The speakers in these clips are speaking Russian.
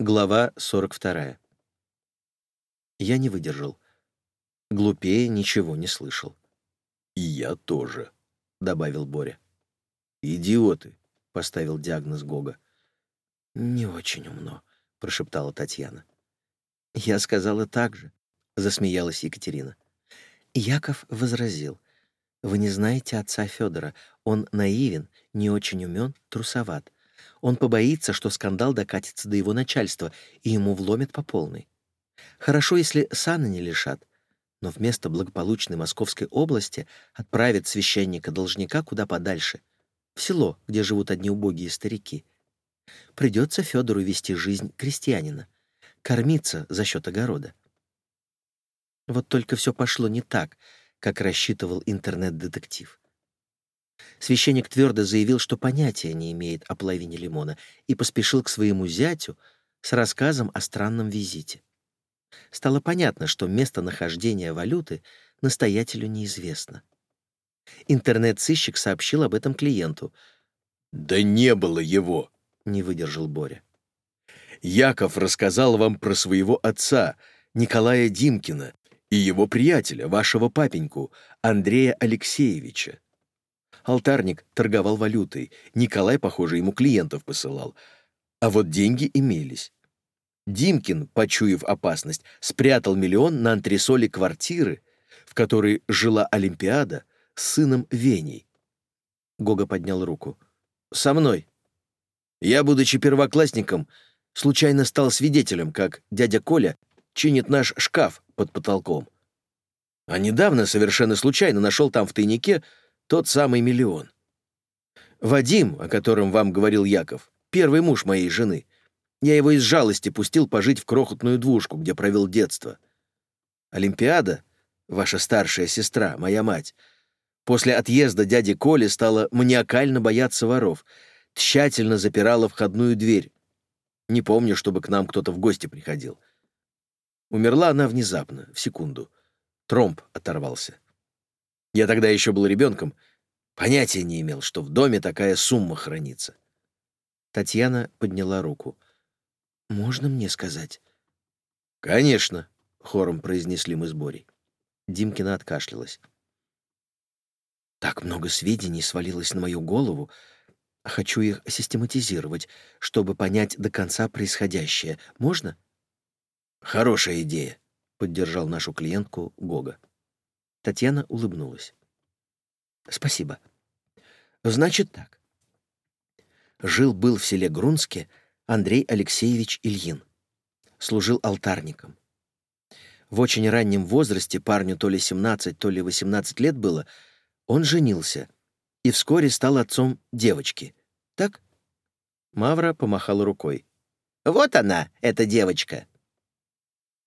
Глава 42. Я не выдержал. Глупее ничего не слышал. «И я тоже», — добавил Боря. «Идиоты», — поставил диагноз Гога. «Не очень умно», — прошептала Татьяна. «Я сказала так же», — засмеялась Екатерина. Яков возразил. «Вы не знаете отца Федора. Он наивен, не очень умен, трусоват. Он побоится, что скандал докатится до его начальства, и ему вломят по полной. Хорошо, если сана не лишат, но вместо благополучной Московской области отправят священника-должника куда подальше, в село, где живут одни убогие старики. Придется Федору вести жизнь крестьянина, кормиться за счет огорода. Вот только все пошло не так, как рассчитывал интернет-детектив. Священник твердо заявил, что понятия не имеет о половине лимона, и поспешил к своему зятю с рассказом о странном визите. Стало понятно, что местонахождение валюты настоятелю неизвестно. Интернет-сыщик сообщил об этом клиенту. «Да не было его!» — не выдержал Боря. «Яков рассказал вам про своего отца, Николая Димкина, и его приятеля, вашего папеньку, Андрея Алексеевича. Алтарник торговал валютой, Николай, похоже, ему клиентов посылал. А вот деньги имелись. Димкин, почуяв опасность, спрятал миллион на антресоле квартиры, в которой жила Олимпиада с сыном Веней. Гога поднял руку. «Со мной. Я, будучи первоклассником, случайно стал свидетелем, как дядя Коля чинит наш шкаф под потолком. А недавно совершенно случайно нашел там в тайнике тот самый миллион. Вадим, о котором вам говорил Яков, первый муж моей жены. Я его из жалости пустил пожить в крохотную двушку, где провел детство. Олимпиада, ваша старшая сестра, моя мать, после отъезда дяди Коли стала маниакально бояться воров, тщательно запирала входную дверь. Не помню, чтобы к нам кто-то в гости приходил. Умерла она внезапно, в секунду. Тромб оторвался. Я тогда еще был ребенком, понятия не имел, что в доме такая сумма хранится. Татьяна подняла руку. «Можно мне сказать?» «Конечно», — хором произнесли мы с Борей. Димкина откашлялась. «Так много сведений свалилось на мою голову. Хочу их систематизировать, чтобы понять до конца происходящее. Можно?» «Хорошая идея», — поддержал нашу клиентку Гога. Татьяна улыбнулась. «Спасибо. Значит так. Жил-был в селе Грунске Андрей Алексеевич Ильин. Служил алтарником. В очень раннем возрасте, парню то ли 17, то ли 18 лет было, он женился и вскоре стал отцом девочки. Так?» Мавра помахала рукой. «Вот она, эта девочка!»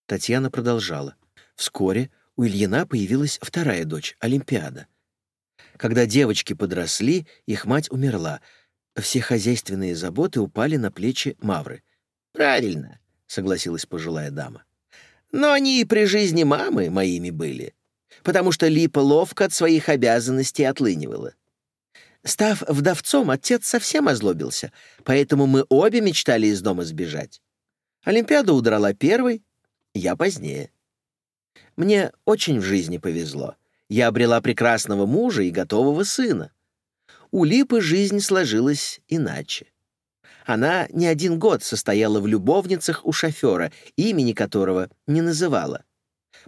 Татьяна продолжала. Вскоре у Ильина появилась вторая дочь, Олимпиада. Когда девочки подросли, их мать умерла. Все хозяйственные заботы упали на плечи Мавры. «Правильно», — согласилась пожилая дама. «Но они и при жизни мамы моими были, потому что Липа ловко от своих обязанностей отлынивала. Став вдовцом, отец совсем озлобился, поэтому мы обе мечтали из дома сбежать. Олимпиада удрала первой, я позднее. Мне очень в жизни повезло. Я обрела прекрасного мужа и готового сына. У Липы жизнь сложилась иначе. Она не один год состояла в любовницах у шофера, имени которого не называла.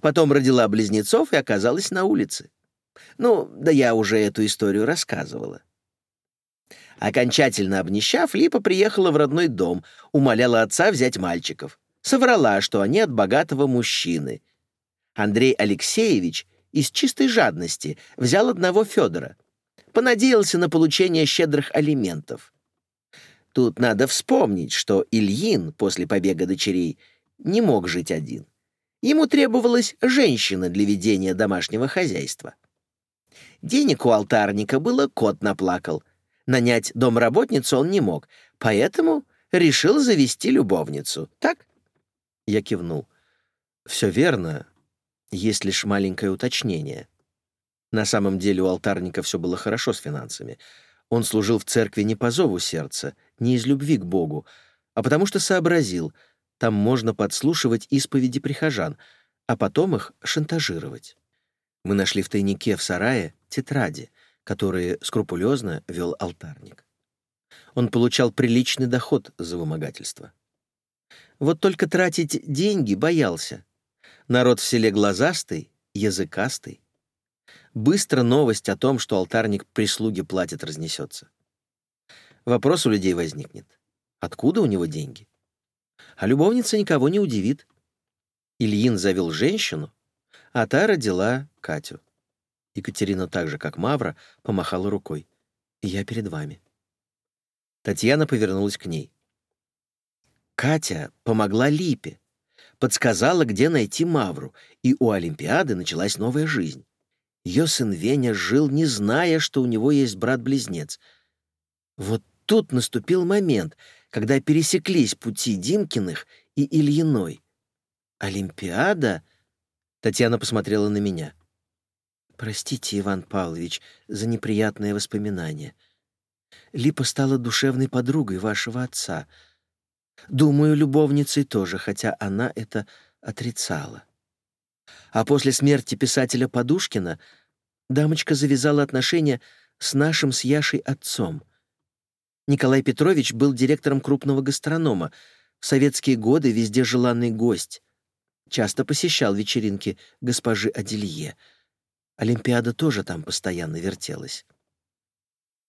Потом родила близнецов и оказалась на улице. Ну, да я уже эту историю рассказывала. Окончательно обнищав, Липа приехала в родной дом, умоляла отца взять мальчиков. Соврала, что они от богатого мужчины, Андрей Алексеевич из чистой жадности взял одного Федора. Понадеялся на получение щедрых алиментов. Тут надо вспомнить, что Ильин после побега дочерей не мог жить один. Ему требовалась женщина для ведения домашнего хозяйства. Денег у алтарника было, кот наплакал. Нанять домработницу он не мог, поэтому решил завести любовницу. Так? Я кивнул. Все верно, есть лишь маленькое уточнение. На самом деле у алтарника все было хорошо с финансами. Он служил в церкви не по зову сердца, не из любви к Богу, а потому что сообразил, Там можно подслушивать исповеди прихожан, а потом их шантажировать. Мы нашли в тайнике в сарае тетради, которые скрупулезно вел алтарник. Он получал приличный доход за вымогательство. Вот только тратить деньги боялся. Народ в селе глазастый, языкастый. Быстро новость о том, что алтарник прислуги платит, разнесется. Вопрос у людей возникнет. Откуда у него деньги? А любовница никого не удивит. Ильин завел женщину, а та родила Катю. Екатерина так же, как Мавра, помахала рукой. «Я перед вами». Татьяна повернулась к ней. Катя помогла Липе, подсказала, где найти Мавру, и у Олимпиады началась новая жизнь. Ее сын Веня жил, не зная, что у него есть брат-близнец. Вот тут наступил момент, когда пересеклись пути Димкиных и Ильиной. Олимпиада? Татьяна посмотрела на меня. Простите, Иван Павлович, за неприятное воспоминание. Липа стала душевной подругой вашего отца. Думаю, любовницей тоже, хотя она это отрицала. А после смерти писателя Подушкина дамочка завязала отношения с нашим с Яшей отцом. Николай Петрович был директором крупного гастронома, в советские годы везде желанный гость. Часто посещал вечеринки госпожи Аделье. Олимпиада тоже там постоянно вертелась.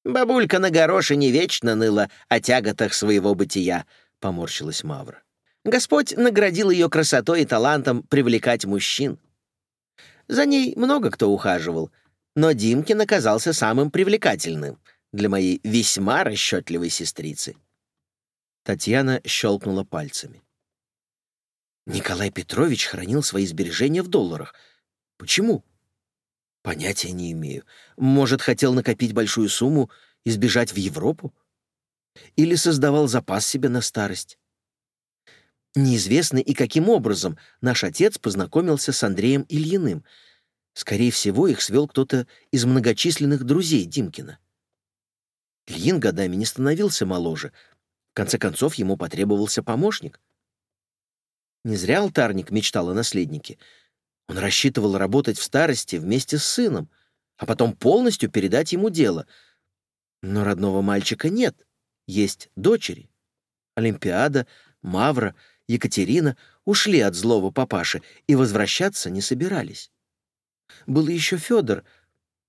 «Бабулька на горошине вечно ныла о тяготах своего бытия», — поморщилась Мавра. «Господь наградил ее красотой и талантом привлекать мужчин. За ней много кто ухаживал, но Димкин оказался самым привлекательным для моей весьма расчетливой сестрицы». Татьяна щелкнула пальцами. Николай Петрович хранил свои сбережения в долларах. Почему? Понятия не имею. Может, хотел накопить большую сумму и сбежать в Европу? Или создавал запас себе на старость? Неизвестно и каким образом наш отец познакомился с Андреем Ильиным. Скорее всего, их свел кто-то из многочисленных друзей Димкина. Ильин годами не становился моложе. В конце концов, ему потребовался помощник. Не зря алтарник мечтал о наследнике — он рассчитывал работать в старости вместе с сыном, а потом полностью передать ему дело. Но родного мальчика нет, есть дочери. Олимпиада, Мавра, Екатерина ушли от злого папаши и возвращаться не собирались. Был еще Федор,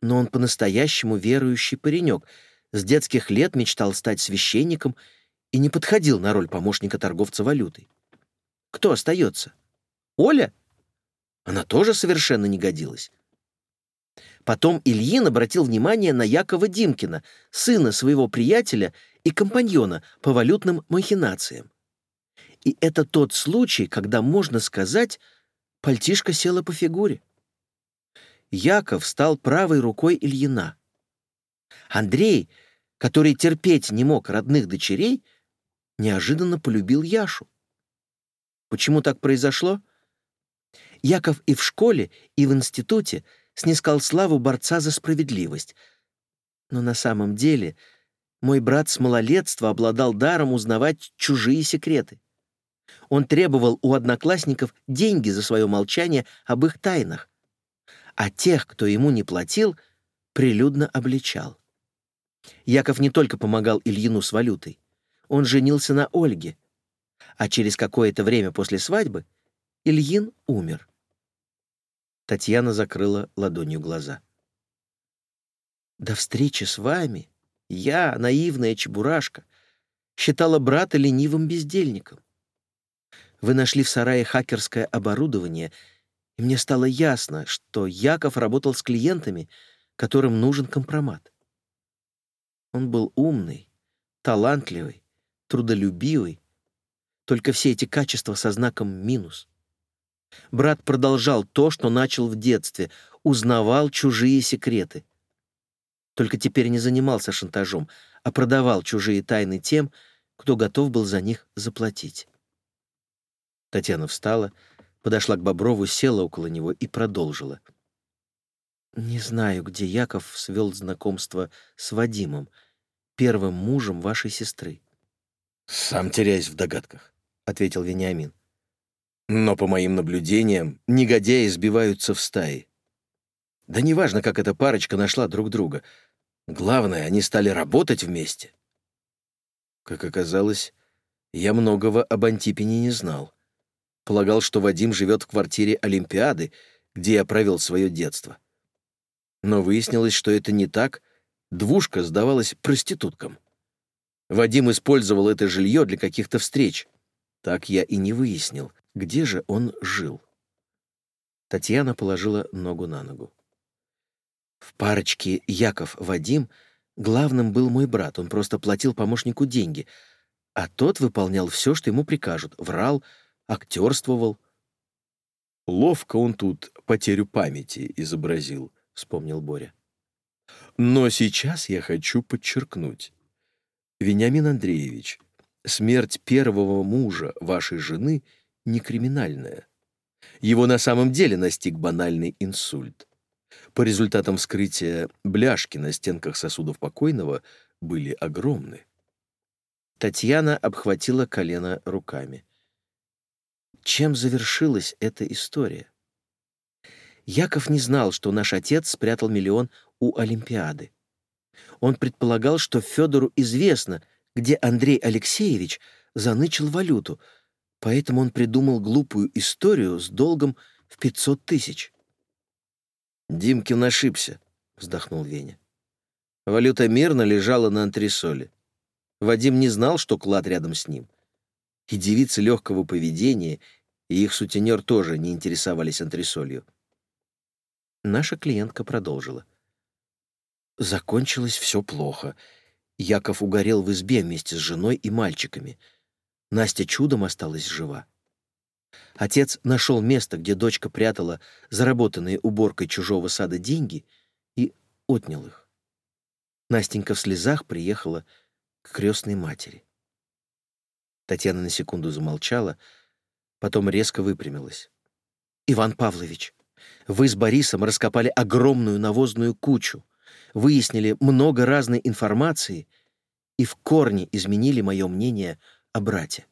но он по-настоящему верующий паренек, с детских лет мечтал стать священником и не подходил на роль помощника торговца валютой. Кто остается? Оля? Она тоже совершенно не годилась. Потом Ильин обратил внимание на Якова Димкина, сына своего приятеля и компаньона по валютным махинациям. И это тот случай, когда, можно сказать, пальтишка села по фигуре. Яков стал правой рукой Ильина. Андрей, который терпеть не мог родных дочерей, неожиданно полюбил Яшу. Почему так произошло? Яков и в школе, и в институте снискал славу борца за справедливость. Но на самом деле мой брат с малолетства обладал даром узнавать чужие секреты. Он требовал у одноклассников деньги за свое молчание об их тайнах, а тех, кто ему не платил, прилюдно обличал. Яков не только помогал Ильину с валютой, он женился на Ольге, а через какое-то время после свадьбы Ильин умер. Татьяна закрыла ладонью глаза. До встречи с вами я, наивная чебурашка, считала брата ленивым бездельником. Вы нашли в сарае хакерское оборудование, и мне стало ясно, что Яков работал с клиентами, которым нужен компромат. Он был умный, талантливый, трудолюбивый, только все эти качества со знаком минус. Брат продолжал то, что начал в детстве, узнавал чужие секреты. Только теперь не занимался шантажом, а продавал чужие тайны тем, кто готов был за них заплатить. Татьяна встала, подошла к Боброву, села около него и продолжила. «Не знаю, где Яков свел знакомство с Вадимом, первым мужем вашей сестры». «Сам теряюсь в догадках. — ответил Вениамин. Но, по моим наблюдениям, негодяи сбиваются в стаи. Да неважно, как эта парочка нашла друг друга. Главное, они стали работать вместе. Как оказалось, я многого об Антипине не знал. Полагал, что Вадим живет в квартире Олимпиады, где я провел свое детство. Но выяснилось, что это не так. Двушка сдавалась проституткам. Вадим использовал это жилье для каких-то встреч. Так я и не выяснил, где же он жил. Татьяна положила ногу на ногу. В парочке Яков-Вадим главным был мой брат, он просто платил помощнику деньги, а тот выполнял все, что ему прикажут, врал, актерствовал. «Ловко он тут потерю памяти изобразил», — вспомнил Боря. «Но сейчас я хочу подчеркнуть. Вениамин Андреевич, смерть первого мужа вашей жены не криминальная. Его на самом деле настиг банальный инсульт. По результатам вскрытия бляшки на стенках сосудов покойного были огромны. Татьяна обхватила колено руками. Чем завершилась эта история? Яков не знал, что наш отец спрятал миллион у Олимпиады. Он предполагал, что Федору известно, где Андрей Алексеевич занычил валюту, поэтому он придумал глупую историю с долгом в 500 тысяч. «Димкин ошибся», — вздохнул Веня. Валюта мирно лежала на антресоле. Вадим не знал, что клад рядом с ним. И девицы легкого поведения, и их сутенер тоже не интересовались антресолью. Наша клиентка продолжила. Закончилось все плохо. Яков угорел в избе вместе с женой и мальчиками. Настя чудом осталась жива. Отец нашел место, где дочка прятала заработанные уборкой чужого сада деньги и отнял их. Настенька в слезах приехала к крестной матери. Татьяна на секунду замолчала, потом резко выпрямилась. «Иван Павлович, вы с Борисом раскопали огромную навозную кучу, выяснили много разной информации и в корне изменили мое мнение о брате.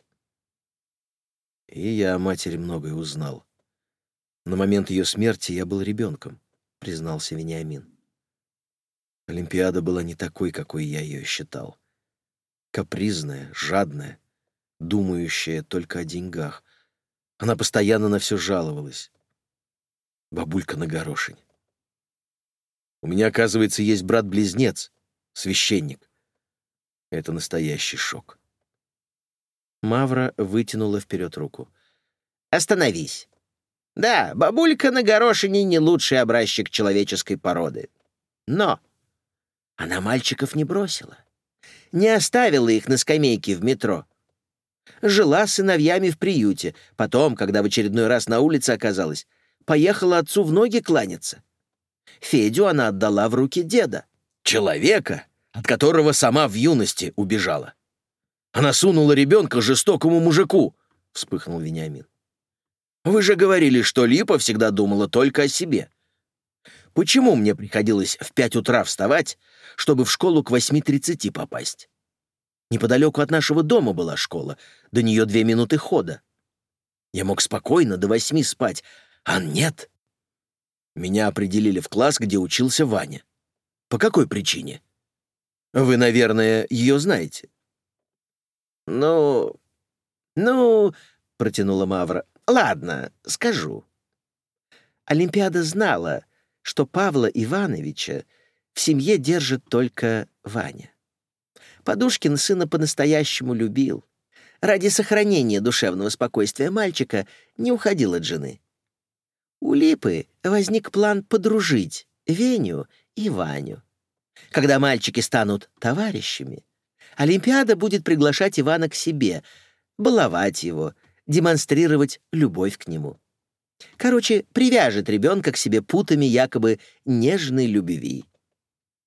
И я о матери многое узнал. На момент ее смерти я был ребенком, признался Вениамин. Олимпиада была не такой, какой я ее считал. Капризная, жадная, думающая только о деньгах. Она постоянно на все жаловалась. Бабулька на горошине. У меня, оказывается, есть брат-близнец, священник. Это настоящий шок. Мавра вытянула вперед руку. «Остановись. Да, бабулька на горошине не лучший образчик человеческой породы. Но она мальчиков не бросила. Не оставила их на скамейке в метро. Жила с сыновьями в приюте. Потом, когда в очередной раз на улице оказалась, поехала отцу в ноги кланяться. Федю она отдала в руки деда. Человека, от которого сама в юности убежала. Она сунула ребенка жестокому мужику, — вспыхнул Вениамин. Вы же говорили, что Липа всегда думала только о себе. Почему мне приходилось в пять утра вставать, чтобы в школу к 8.30 попасть? Неподалеку от нашего дома была школа, до нее две минуты хода. Я мог спокойно до восьми спать, а нет. Меня определили в класс, где учился Ваня. По какой причине? Вы, наверное, ее знаете. «Ну... ну...» — протянула Мавра. «Ладно, скажу». Олимпиада знала, что Павла Ивановича в семье держит только Ваня. Подушкин сына по-настоящему любил. Ради сохранения душевного спокойствия мальчика не уходил от жены. У Липы возник план подружить Веню и Ваню. Когда мальчики станут товарищами, Олимпиада будет приглашать Ивана к себе, баловать его, демонстрировать любовь к нему. Короче, привяжет ребенка к себе путами якобы нежной любви.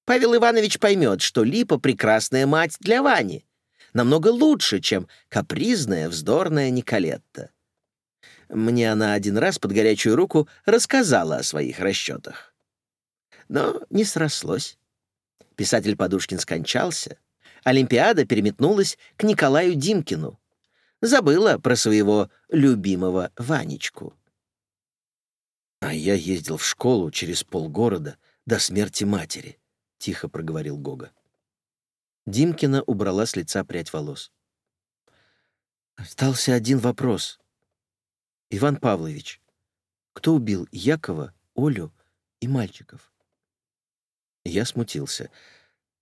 Павел Иванович поймет, что Липа — прекрасная мать для Вани, намного лучше, чем капризная, вздорная Николетта. Мне она один раз под горячую руку рассказала о своих расчетах. Но не срослось. Писатель Подушкин скончался. Олимпиада переметнулась к Николаю Димкину. Забыла про своего любимого Ванечку. А я ездил в школу через полгорода до смерти матери, тихо проговорил Гога. Димкина убрала с лица прядь волос. Остался один вопрос. Иван Павлович, кто убил Якова, Олю и мальчиков? Я смутился.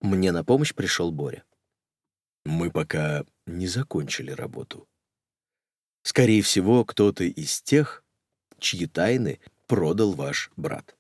Мне на помощь пришел Боря. Мы пока не закончили работу. Скорее всего, кто-то из тех, чьи тайны продал ваш брат.